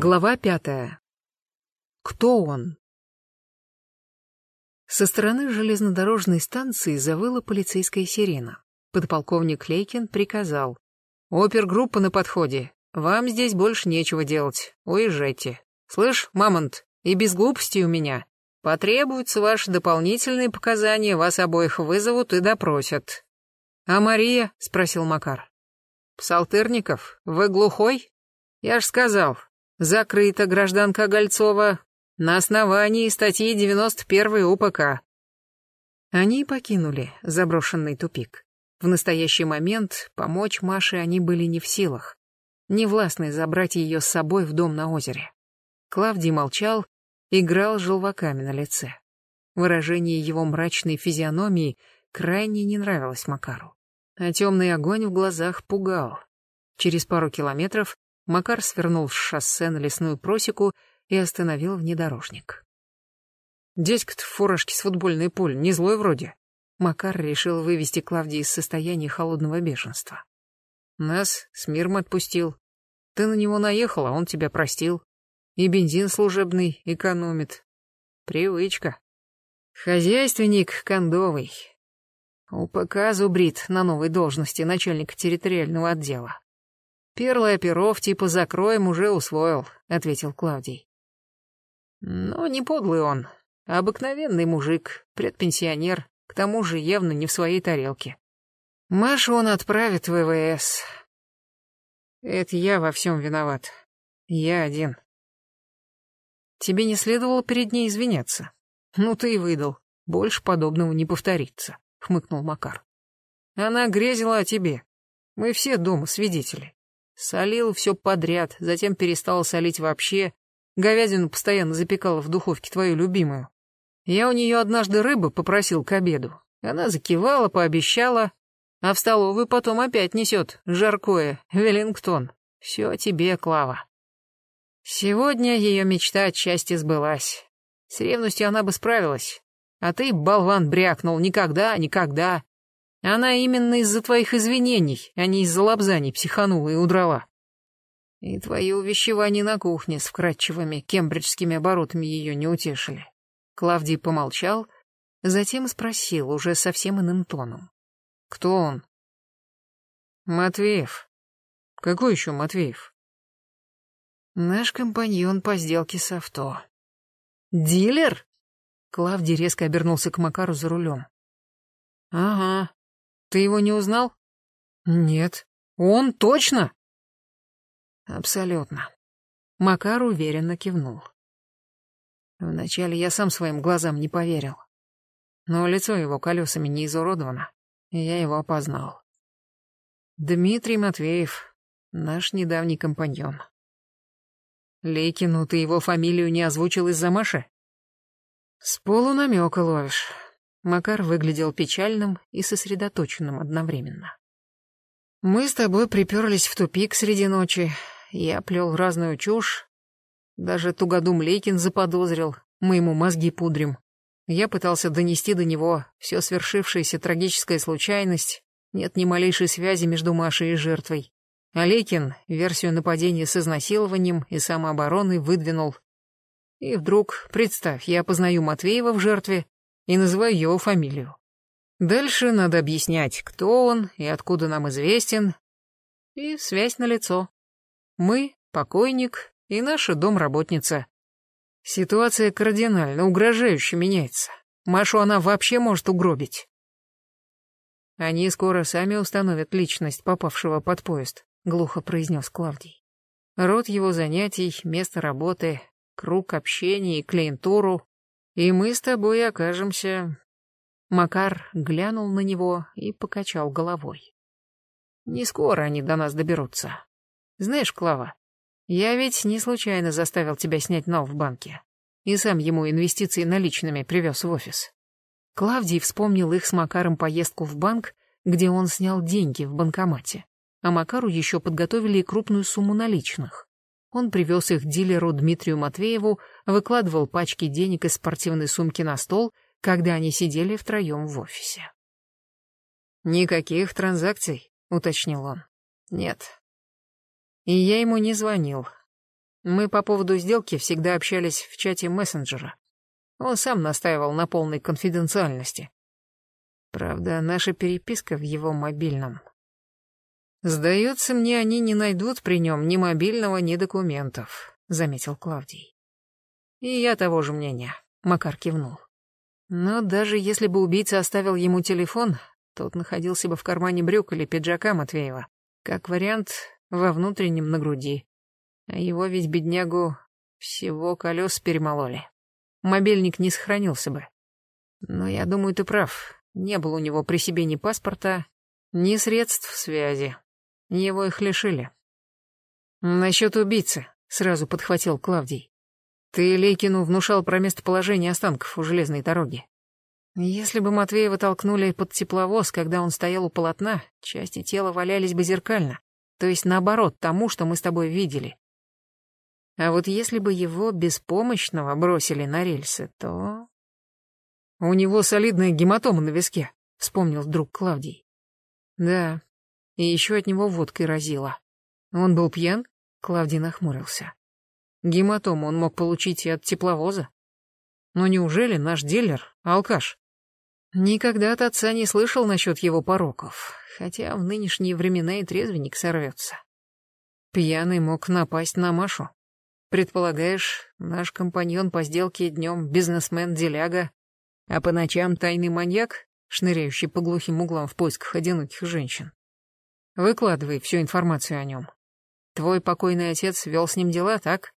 Глава пятая. Кто он? Со стороны железнодорожной станции завыла полицейская сирена. Подполковник Лейкин приказал. «Опергруппа на подходе. Вам здесь больше нечего делать. Уезжайте. Слышь, Мамонт, и без глупостей у меня. Потребуются ваши дополнительные показания, вас обоих вызовут и допросят». «А Мария?» — спросил Макар. «Псалтырников, вы глухой?» «Я ж сказал, закрыта гражданка Гольцова на основании статьи 91 УПК». Они покинули заброшенный тупик. В настоящий момент помочь Маше они были не в силах, не властны забрать ее с собой в дом на озере. Клавдий молчал, играл желваками на лице. Выражение его мрачной физиономии крайне не нравилось Макару а темный огонь в глазах пугал. Через пару километров Макар свернул с шоссе на лесную просеку и остановил внедорожник. Дядька-то в фуражке с футбольной пуль, не злой вроде. Макар решил вывести Клавдии из состояния холодного бешенства. Нас с миром отпустил. Ты на него наехал, а он тебя простил. И бензин служебный экономит. Привычка. Хозяйственник кондовый. УПК зубрит на новой должности начальника территориального отдела. Перлое перов типа «закроем» уже усвоил, ответил Клавдий. Но не подлый он, обыкновенный мужик, предпенсионер, к тому же явно не в своей тарелке. Машу он отправит в ВВС. Это я во всем виноват. Я один. Тебе не следовало перед ней извиняться. Ну ты и выдал. Больше подобного не повторится. — хмыкнул Макар. «Она грезила о тебе. Мы все дома свидетели. Солил все подряд, затем перестал солить вообще. Говядину постоянно запекала в духовке твою любимую. Я у нее однажды рыбы попросил к обеду. Она закивала, пообещала, а в столовую потом опять несет жаркое, Веллингтон. Все тебе, Клава. Сегодня ее мечта отчасти сбылась. С ревностью она бы справилась, а ты, болван, брякнул. Никогда, никогда. Она именно из-за твоих извинений, а не из-за лапзаний психанула и удрала. И твои увещевания на кухне с вкрадчивыми кембриджскими оборотами ее не утешили. Клавдий помолчал, затем спросил уже совсем иным тоном. Кто он? Матвеев. Какой еще Матвеев? Наш компаньон по сделке с авто. Дилер? Клавдий резко обернулся к Макару за рулем. «Ага. Ты его не узнал?» «Нет. Он точно?» «Абсолютно». Макар уверенно кивнул. Вначале я сам своим глазам не поверил. Но лицо его колесами не изуродовано, и я его опознал. Дмитрий Матвеев, наш недавний компаньон. Лейкину ты его фамилию не озвучил из-за Маши? С полунамека ловишь. Макар выглядел печальным и сосредоточенным одновременно. Мы с тобой приперлись в тупик среди ночи. Я плел разную чушь. Даже Тугодум Лейкин заподозрил. Мы ему мозги пудрим. Я пытался донести до него все свершившаяся трагическая случайность. Нет ни малейшей связи между Машей и жертвой. А Лейкин версию нападения с изнасилованием и самообороной выдвинул и вдруг, представь, я познаю Матвеева в жертве и называю его фамилию. Дальше надо объяснять, кто он и откуда нам известен. И связь налицо. Мы, покойник и наша домработница. Ситуация кардинально, угрожающе меняется. Машу она вообще может угробить. Они скоро сами установят личность попавшего под поезд, глухо произнес Клавдий. Род его занятий, место работы, круг общения и клиентуру, и мы с тобой окажемся...» Макар глянул на него и покачал головой. «Не скоро они до нас доберутся. Знаешь, Клава, я ведь не случайно заставил тебя снять нал в банке, и сам ему инвестиции наличными привез в офис». Клавдий вспомнил их с Макаром поездку в банк, где он снял деньги в банкомате, а Макару еще подготовили крупную сумму наличных. Он привез их дилеру Дмитрию Матвееву, выкладывал пачки денег из спортивной сумки на стол, когда они сидели втроем в офисе. «Никаких транзакций», — уточнил он. «Нет». И я ему не звонил. Мы по поводу сделки всегда общались в чате мессенджера. Он сам настаивал на полной конфиденциальности. Правда, наша переписка в его мобильном. Сдается мне, они не найдут при нем ни мобильного, ни документов, заметил Клавдий. И я того же мнения, Макар кивнул. Но даже если бы убийца оставил ему телефон, тот находился бы в кармане брюк или пиджака Матвеева. Как вариант, во внутреннем на груди. А его ведь, беднягу, всего колес перемололи. Мобильник не сохранился бы. Но я думаю, ты прав. Не было у него при себе ни паспорта, ни средств связи. Его их лишили. Насчет убийцы, сразу подхватил Клавдий. Ты Лейкину внушал про местоположение останков у железной дороги. Если бы Матвеева толкнули под тепловоз, когда он стоял у полотна, части тела валялись бы зеркально, то есть наоборот тому, что мы с тобой видели. А вот если бы его беспомощного бросили на рельсы, то... У него солидная гематома на виске, вспомнил вдруг Клавдий. Да, и еще от него водкой разило. Он был пьян? Клавдий нахмурился. Гематому он мог получить и от тепловоза. Но неужели наш дилер — алкаш? Никогда от отца не слышал насчет его пороков, хотя в нынешние времена и трезвенник сорвется. Пьяный мог напасть на Машу. Предполагаешь, наш компаньон по сделке днем бизнесмен-деляга, а по ночам тайный маньяк, шныряющий по глухим углам в поисках одиноких женщин. Выкладывай всю информацию о нем. Твой покойный отец вел с ним дела, так?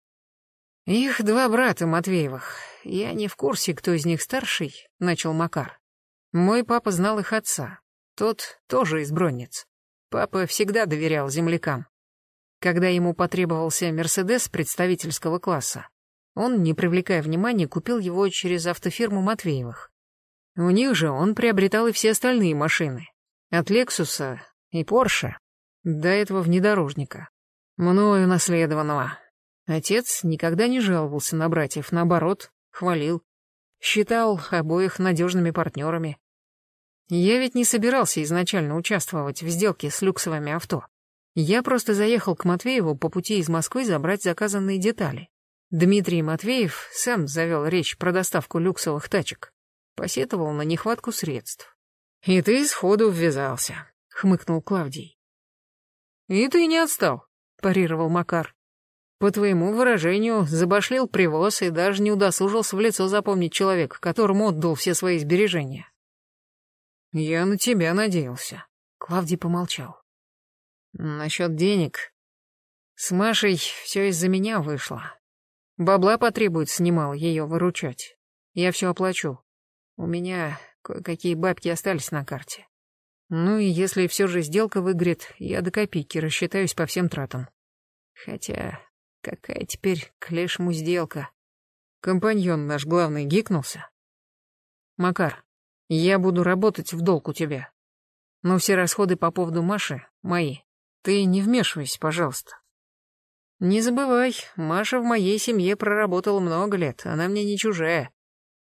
Их два брата Матвеевых. Я не в курсе, кто из них старший, начал Макар. Мой папа знал их отца. Тот тоже из Бронниц. Папа всегда доверял землякам. Когда ему потребовался Мерседес представительского класса, он, не привлекая внимания, купил его через автофирму Матвеевых. У них же он приобретал и все остальные машины. От Лексуса и Порше до этого внедорожника. Мною наследованного. Отец никогда не жаловался на братьев, наоборот, хвалил. Считал обоих надежными партнерами. Я ведь не собирался изначально участвовать в сделке с люксовыми авто. Я просто заехал к Матвееву по пути из Москвы забрать заказанные детали. Дмитрий Матвеев сам завел речь про доставку люксовых тачек. Посетовал на нехватку средств. «И ты сходу ввязался», — хмыкнул Клавдий. «И ты не отстал», — парировал Макар. По твоему выражению, забашлил привоз и даже не удосужился в лицо запомнить человека, которому отдал все свои сбережения. Я на тебя надеялся. Клавдий помолчал. Насчет денег. С Машей все из-за меня вышло. Бабла потребуется немало ее выручать. Я все оплачу. У меня кое-какие бабки остались на карте. Ну и если все же сделка выгорит, я до копейки рассчитаюсь по всем тратам. Хотя Какая теперь к лешему сделка? Компаньон наш главный гикнулся. Макар, я буду работать в долг у тебя. Но все расходы по поводу Маши мои. Ты не вмешивайся, пожалуйста. Не забывай, Маша в моей семье проработала много лет, она мне не чужая.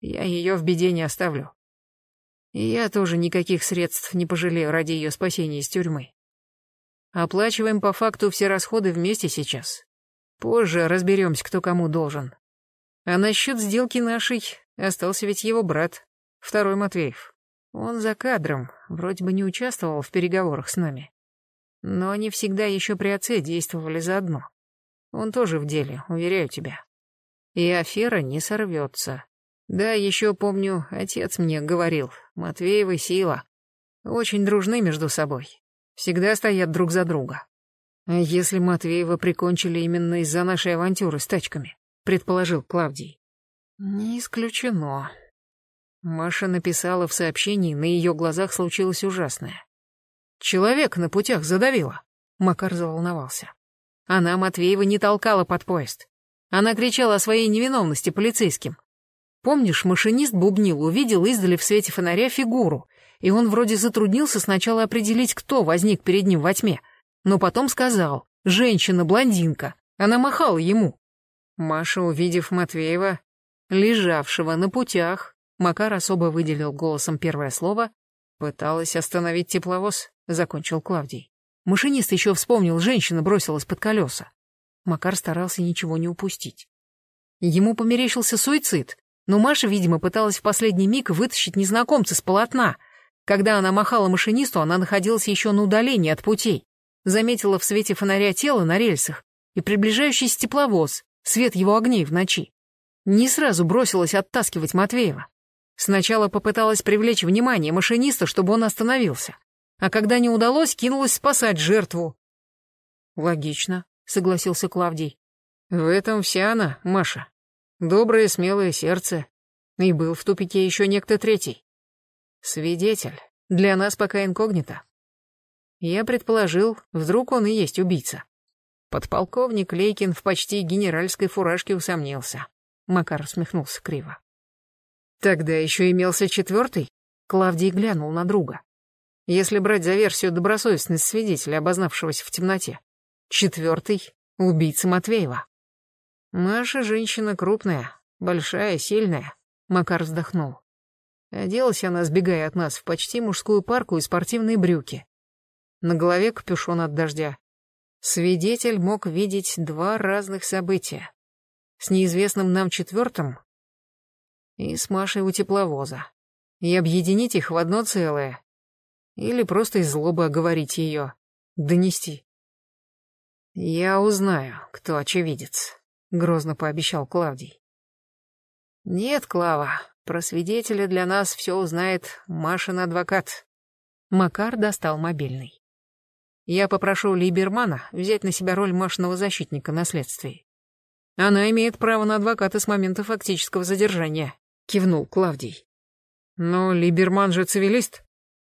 Я ее в беде не оставлю. И я тоже никаких средств не пожалею ради ее спасения из тюрьмы. Оплачиваем по факту все расходы вместе сейчас. Позже разберемся, кто кому должен. А насчет сделки нашей остался ведь его брат, второй Матвеев. Он за кадром, вроде бы не участвовал в переговорах с нами. Но они всегда еще при отце действовали заодно. Он тоже в деле, уверяю тебя. И афера не сорвется. Да, еще помню, отец мне говорил, Матвеевы сила. Очень дружны между собой. Всегда стоят друг за друга. А если Матвеева прикончили именно из-за нашей авантюры с тачками, предположил Клавдий. Не исключено. Маша написала в сообщении, на ее глазах случилось ужасное. Человек на путях задавила. Макар заволновался. Она Матвеева не толкала под поезд. Она кричала о своей невиновности полицейским. Помнишь, машинист бубнил, увидел издали в свете фонаря фигуру, и он вроде затруднился сначала определить, кто возник перед ним во тьме — но потом сказал «женщина-блондинка». Она махала ему. Маша, увидев Матвеева, лежавшего на путях, Макар особо выделил голосом первое слово, пыталась остановить тепловоз, закончил Клавдий. Машинист еще вспомнил, женщина бросилась под колеса. Макар старался ничего не упустить. Ему померещился суицид, но Маша, видимо, пыталась в последний миг вытащить незнакомца с полотна. Когда она махала машинисту, она находилась еще на удалении от путей. Заметила в свете фонаря тело на рельсах и приближающийся тепловоз, свет его огней в ночи. Не сразу бросилась оттаскивать Матвеева. Сначала попыталась привлечь внимание машиниста, чтобы он остановился. А когда не удалось, кинулась спасать жертву. «Логично», — согласился Клавдий. «В этом вся она, Маша. Доброе, смелое сердце. И был в тупике еще некто третий. Свидетель. Для нас пока инкогнито. Я предположил, вдруг он и есть убийца. Подполковник Лейкин в почти генеральской фуражке усомнился. Макар усмехнулся криво. Тогда еще имелся четвертый? Клавдий глянул на друга. Если брать за версию добросовестность свидетеля, обознавшегося в темноте. Четвертый — убийца Матвеева. Маша женщина крупная, большая, сильная. Макар вздохнул. Оделась она, сбегая от нас, в почти мужскую парку и спортивные брюки. На голове капюшон от дождя. Свидетель мог видеть два разных события. С неизвестным нам четвертым и с Машей у тепловоза. И объединить их в одно целое. Или просто из злобы оговорить ее. Донести. Я узнаю, кто очевидец грозно пообещал Клавдий. Нет, Клава, про свидетеля для нас все узнает Машин адвокат. Макар достал мобильный. Я попрошу Либермана взять на себя роль Машиного защитника на следствии. Она имеет право на адвоката с момента фактического задержания, кивнул Клавдий. Но Либерман же цивилист.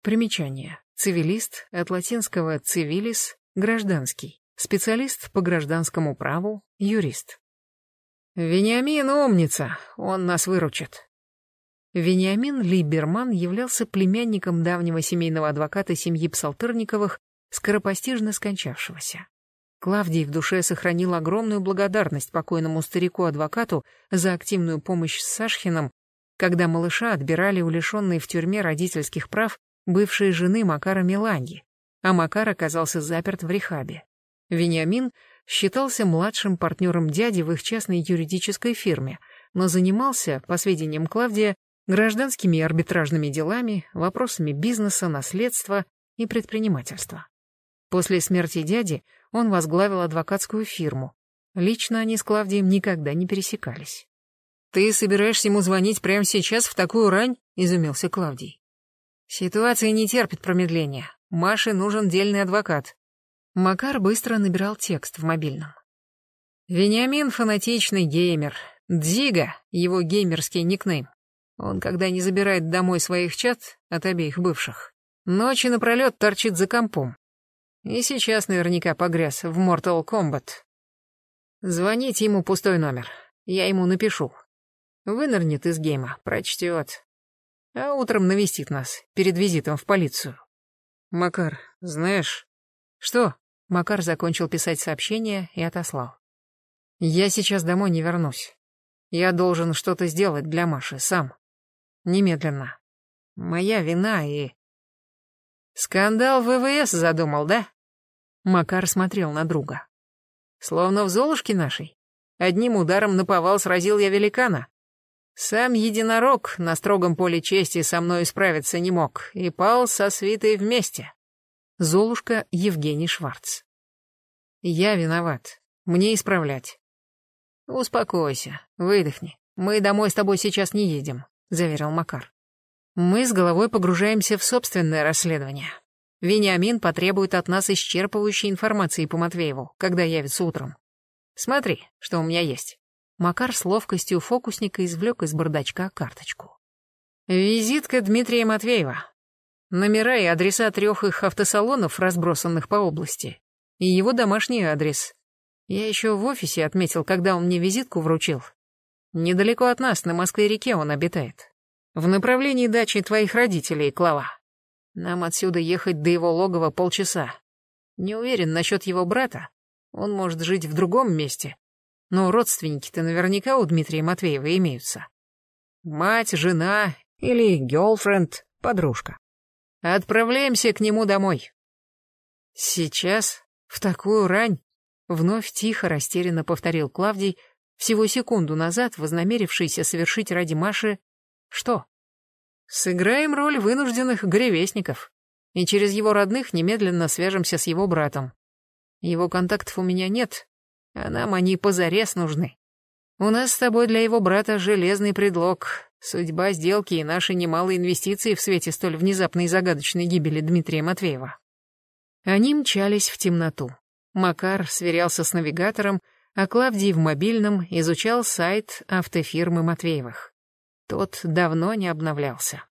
Примечание. Цивилист от латинского «civilis» — гражданский. Специалист по гражданскому праву, юрист. «Вениамин умница, он нас выручит». Вениамин Либерман являлся племянником давнего семейного адвоката семьи Псалтырниковых, скоропостижно скончавшегося. Клавдий в душе сохранил огромную благодарность покойному старику-адвокату за активную помощь с Сашхином, когда малыша отбирали у лишенной в тюрьме родительских прав бывшей жены Макара Миланги, а Макар оказался заперт в рехабе. Вениамин считался младшим партнером дяди в их частной юридической фирме, но занимался, по сведениям Клавдия, гражданскими и арбитражными делами, вопросами бизнеса, наследства и предпринимательства. После смерти дяди он возглавил адвокатскую фирму. Лично они с Клавдием никогда не пересекались. «Ты собираешься ему звонить прямо сейчас в такую рань?» — изумился Клавдий. «Ситуация не терпит промедления. Маше нужен дельный адвокат. Макар быстро набирал текст в мобильном. Вениамин — фанатичный геймер. Дзига — его геймерский никнейм. Он, когда не забирает домой своих чат от обеих бывших, ночи напролет торчит за компом. И сейчас наверняка погряз в Mortal Kombat. Звоните ему пустой номер. Я ему напишу. Вынырнет из гейма, прочтет. А утром навестит нас перед визитом в полицию. Макар, знаешь... Что? Макар закончил писать сообщение и отослал. «Я сейчас домой не вернусь. Я должен что-то сделать для Маши, сам. Немедленно. Моя вина и...» «Скандал ВВС задумал, да?» Макар смотрел на друга. «Словно в Золушке нашей. Одним ударом наповал сразил я великана. Сам единорог на строгом поле чести со мной справиться не мог и пал со свитой вместе. Золушка Евгений Шварц. Я виноват. Мне исправлять. Успокойся, выдохни. Мы домой с тобой сейчас не едем, заверил Макар. Мы с головой погружаемся в собственное расследование. Вениамин потребует от нас исчерпывающей информации по Матвееву, когда явится утром. Смотри, что у меня есть. Макар с ловкостью фокусника извлек из бардачка карточку. Визитка Дмитрия Матвеева, номера и адреса трех их автосалонов, разбросанных по области, и его домашний адрес. Я еще в офисе отметил, когда он мне визитку вручил. Недалеко от нас, на Москве-реке он обитает. В направлении дачи твоих родителей, Клава. Нам отсюда ехать до его логова полчаса. Не уверен насчет его брата. Он может жить в другом месте. Но родственники-то наверняка у Дмитрия Матвеева имеются. Мать, жена или гёлфренд, подружка. Отправляемся к нему домой. Сейчас? В такую рань? Вновь тихо, растерянно повторил Клавдий, всего секунду назад вознамерившийся совершить ради Маши... Что? Сыграем роль вынужденных горевестников. И через его родных немедленно свяжемся с его братом. Его контактов у меня нет, а нам они позарез нужны. У нас с тобой для его брата железный предлог. Судьба сделки и наши немалые инвестиции в свете столь внезапной и загадочной гибели Дмитрия Матвеева. Они мчались в темноту. Макар сверялся с навигатором, а Клавдий в мобильном изучал сайт автофирмы Матвеевых. Тот давно не обновлялся.